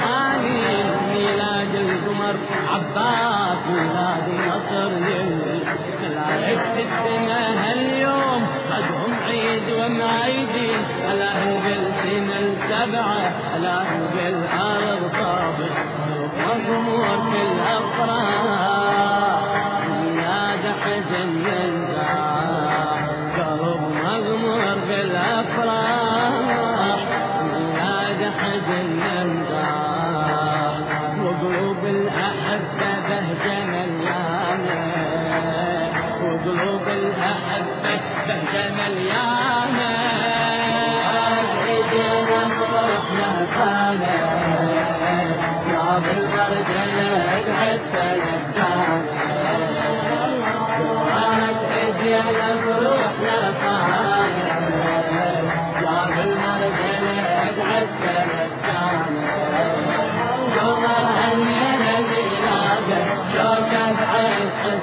حنين ميلاد القمر عباس ميلاد مصر يولي ملايكة السنة هاليوم غدهم عيد ومعيدين ألاه بالسنة السبعة ألاه بالأرض صابر وقمر في الأفراح. ميلاد حزن ينزاح قرب مغمور بالأفراح. ميلاد حزن ينزاح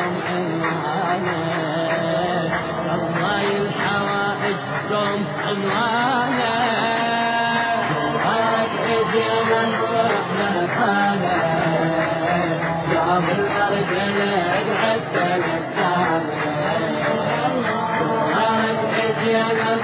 قوم عنوانه والله الحوائج قوم عنوانه قالت أجي من رحمة خانه يوم الأرض نقعد ثلاث قالت أجي من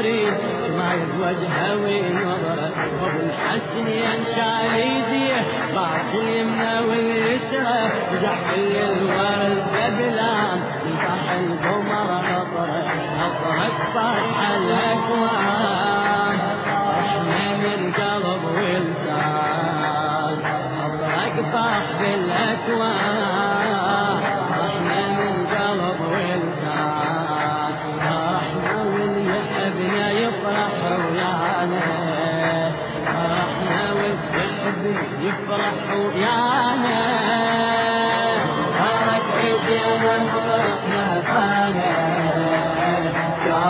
عمري ما يتوجه وين نظره الحسن ينشال يديه بعض اليمنى واليسرى زحل الورد بلام انفح القمر نظره نظره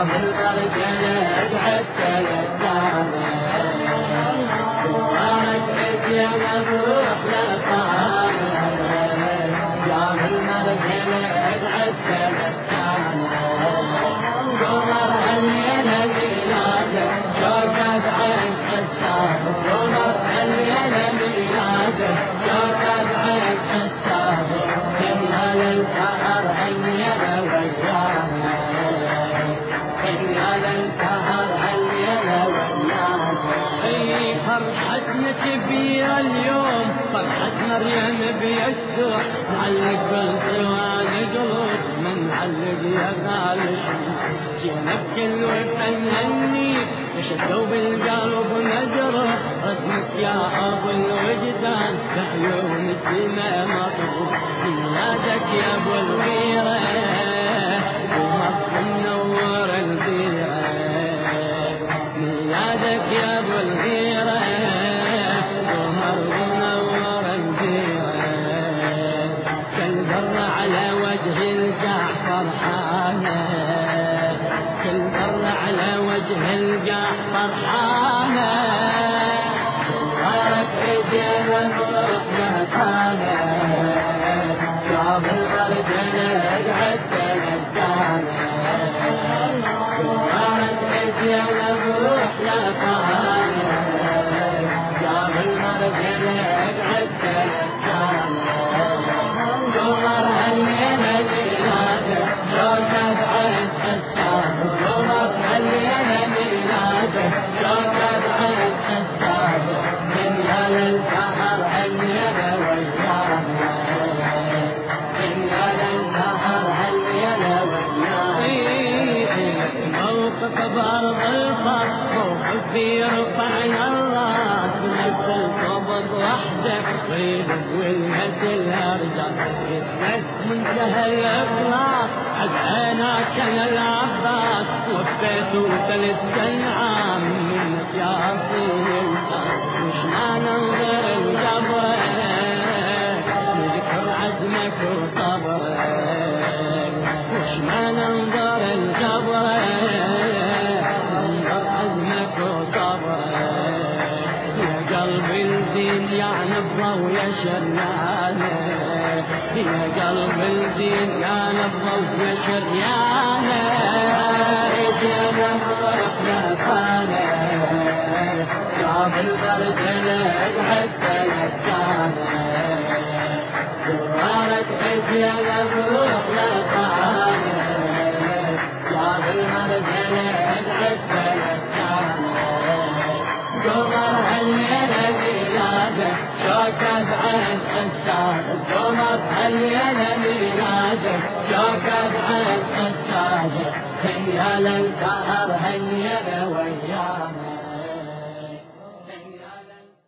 Amen. مريم بيسوع نعلق بالحيوان قلوب من نعلق يا غالش جينا بكل وفن هني شدوا بالقلب نجرة. رسمك يا أبو الوجدان بعيون السما مطروح من يا أبو الوجدان وجه القاع فرحانة. كل بر على وجه القاع فرحانة. صارت ايدين والروح مكانه جاب البرد نقعد تنسانه صارت يرفعنا الراس مثل صبب وحده. ويلد والمثل هرجع يتمس منتهى الاخلاص عدعيناك أنا العباس وفيت وثلث العام ويا شريانة يا قلب الدين يا نبضة ويا شريانة. جاب البرد نقعد تنسانه ميلاده شوكت عين حساده قمر هالليلة ميلاده شوكت عين حساده هيا هالليلة ويانا